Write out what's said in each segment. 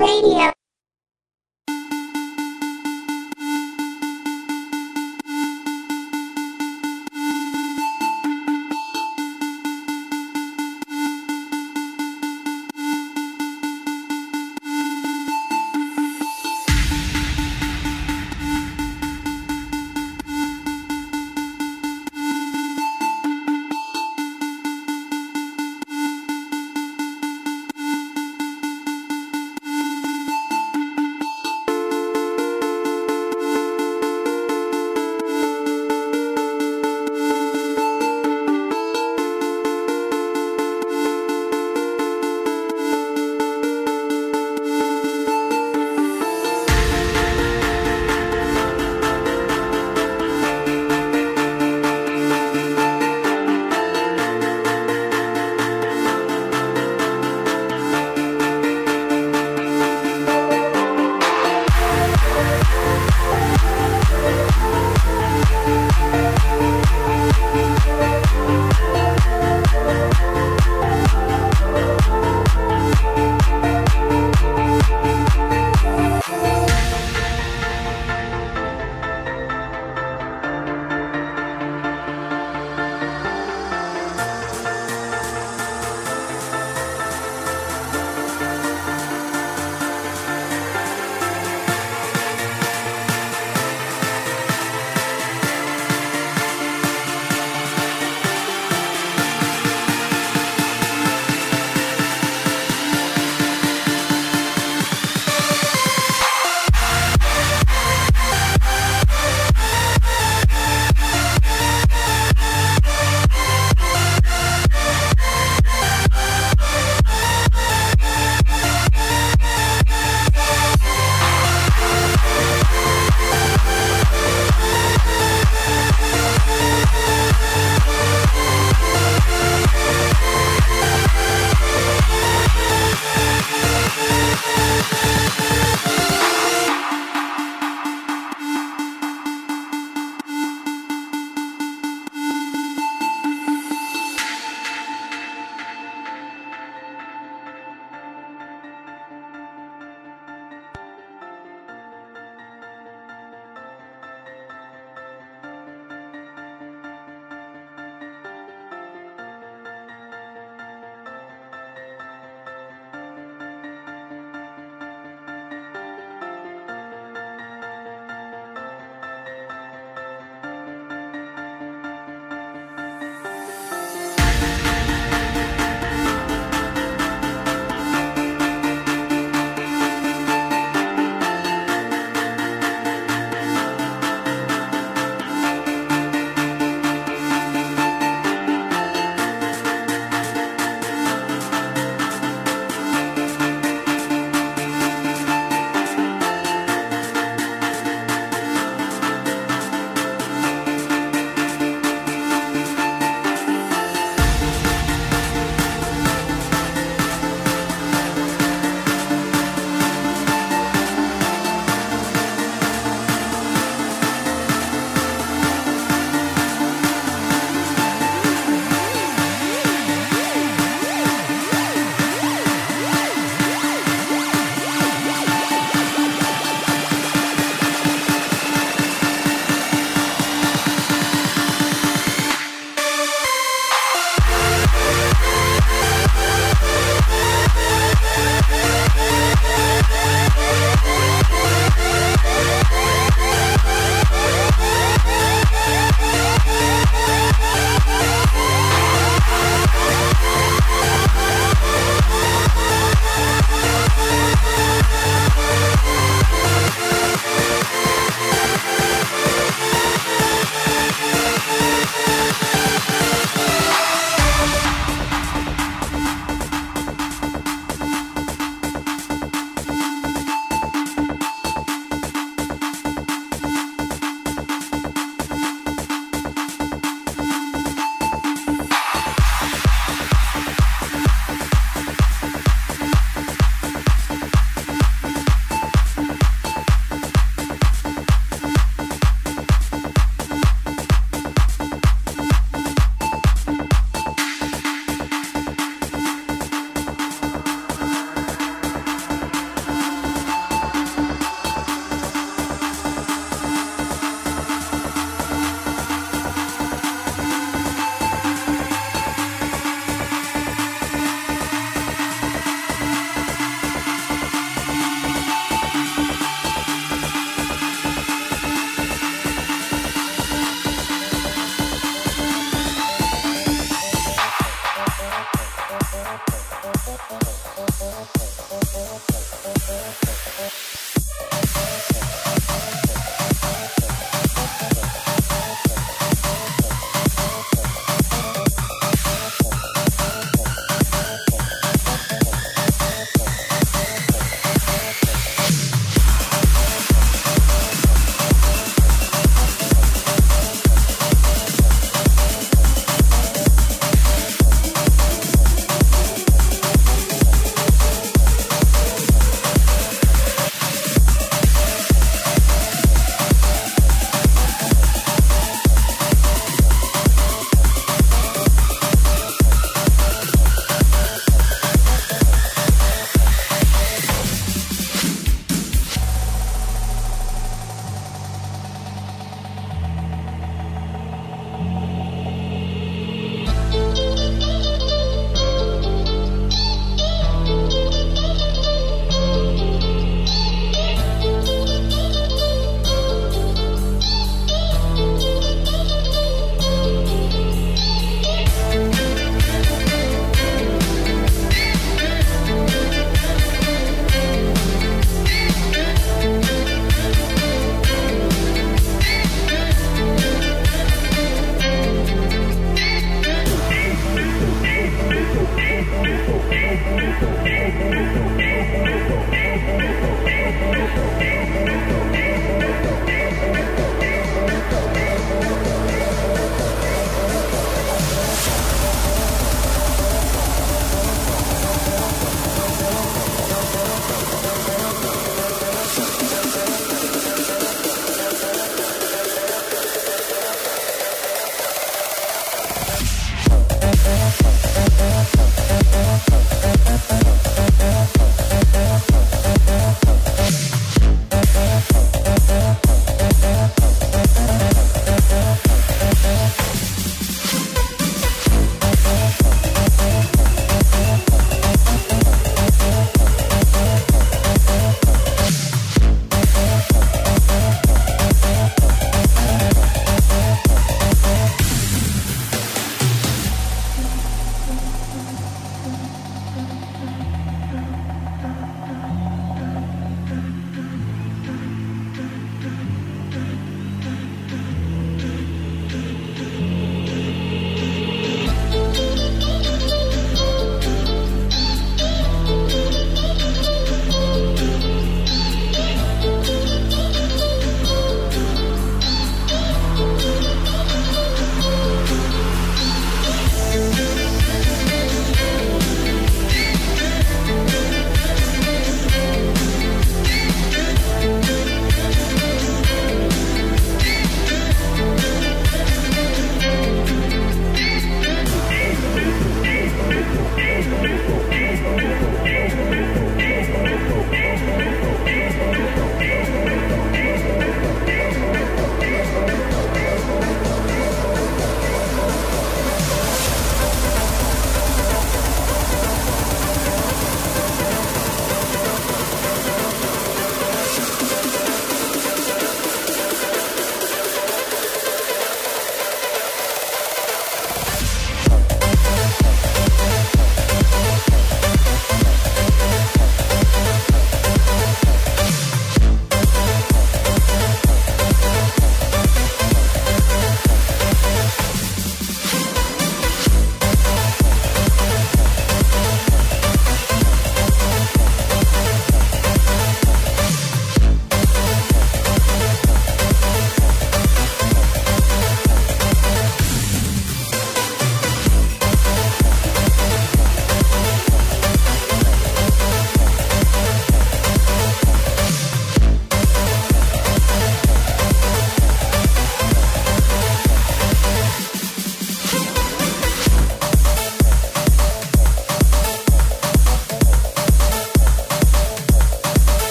Radio.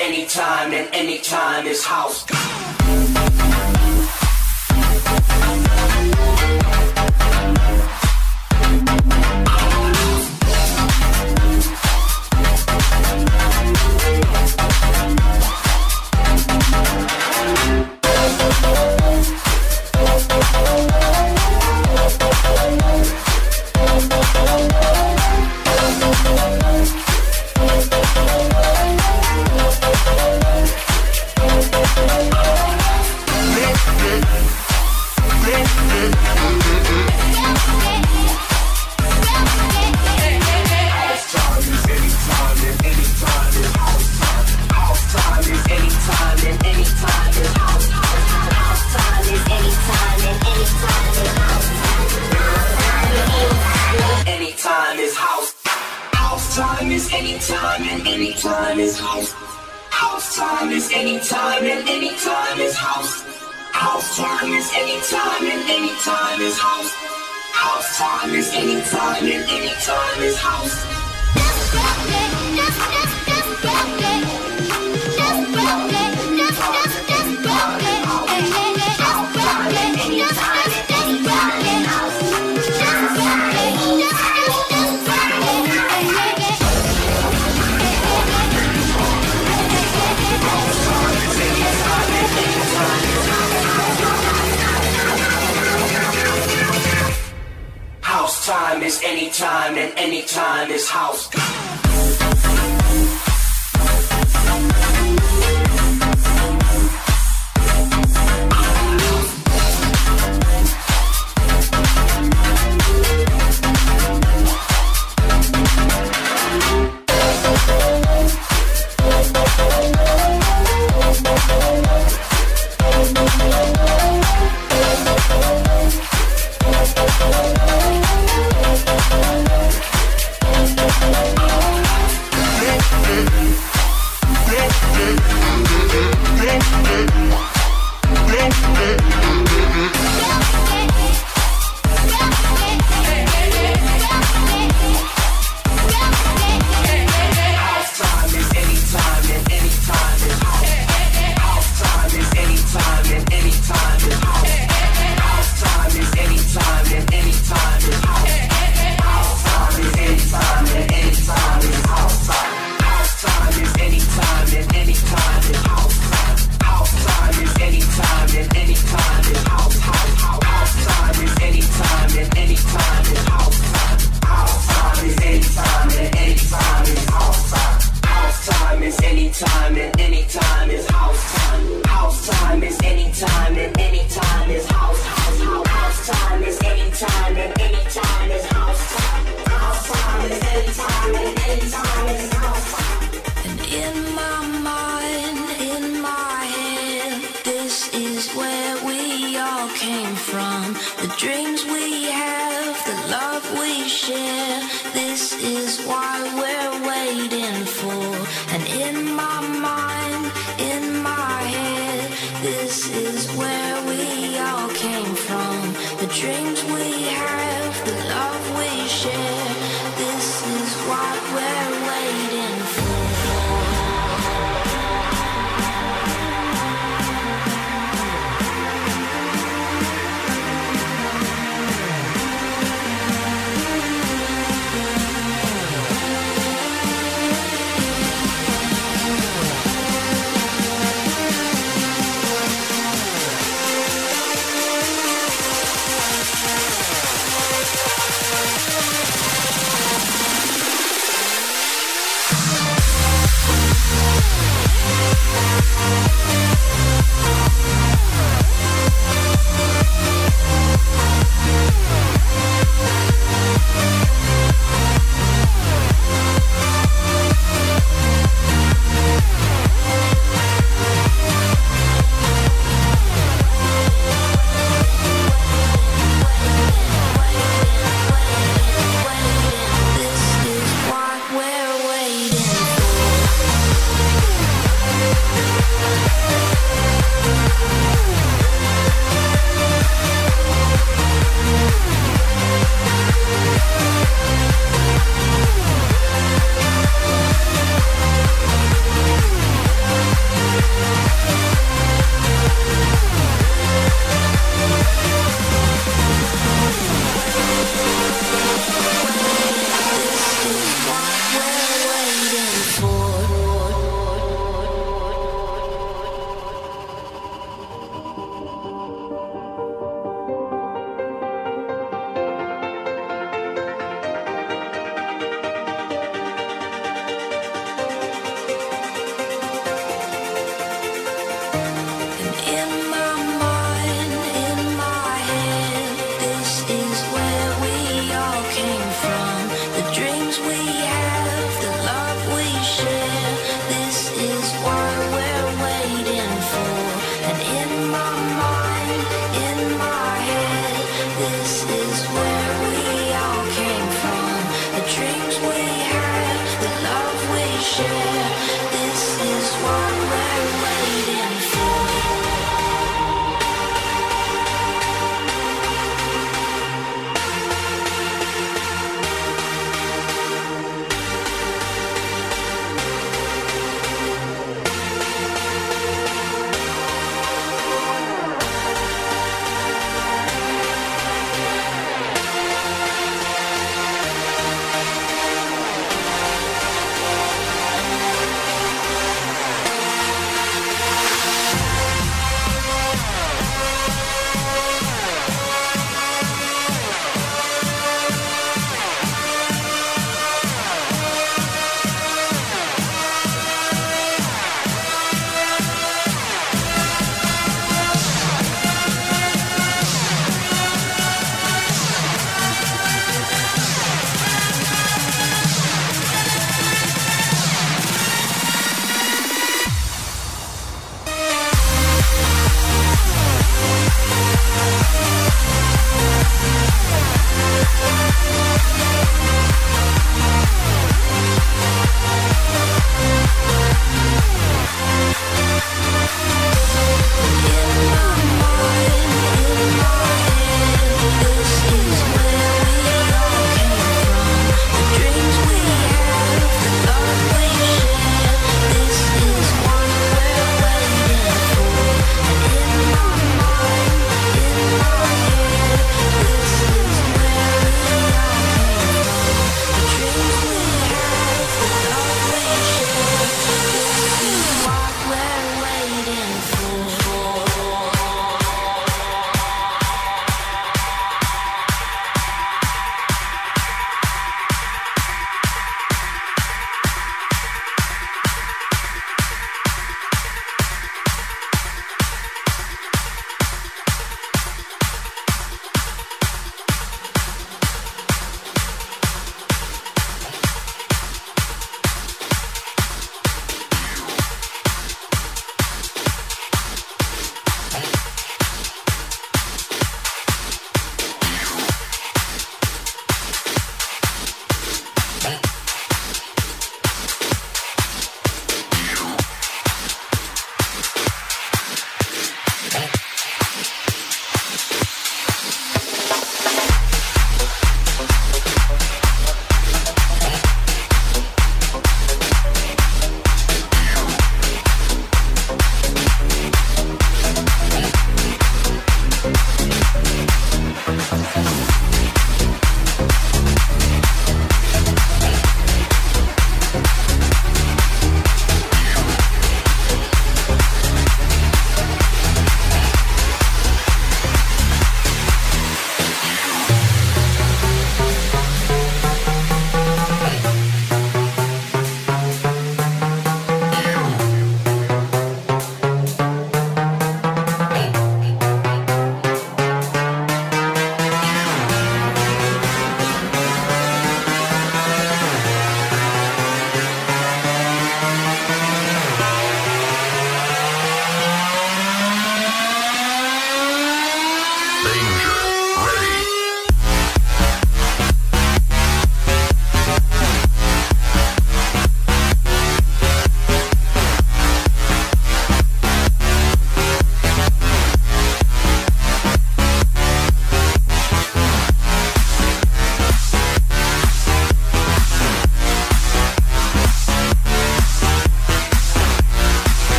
Anytime and anytime is house.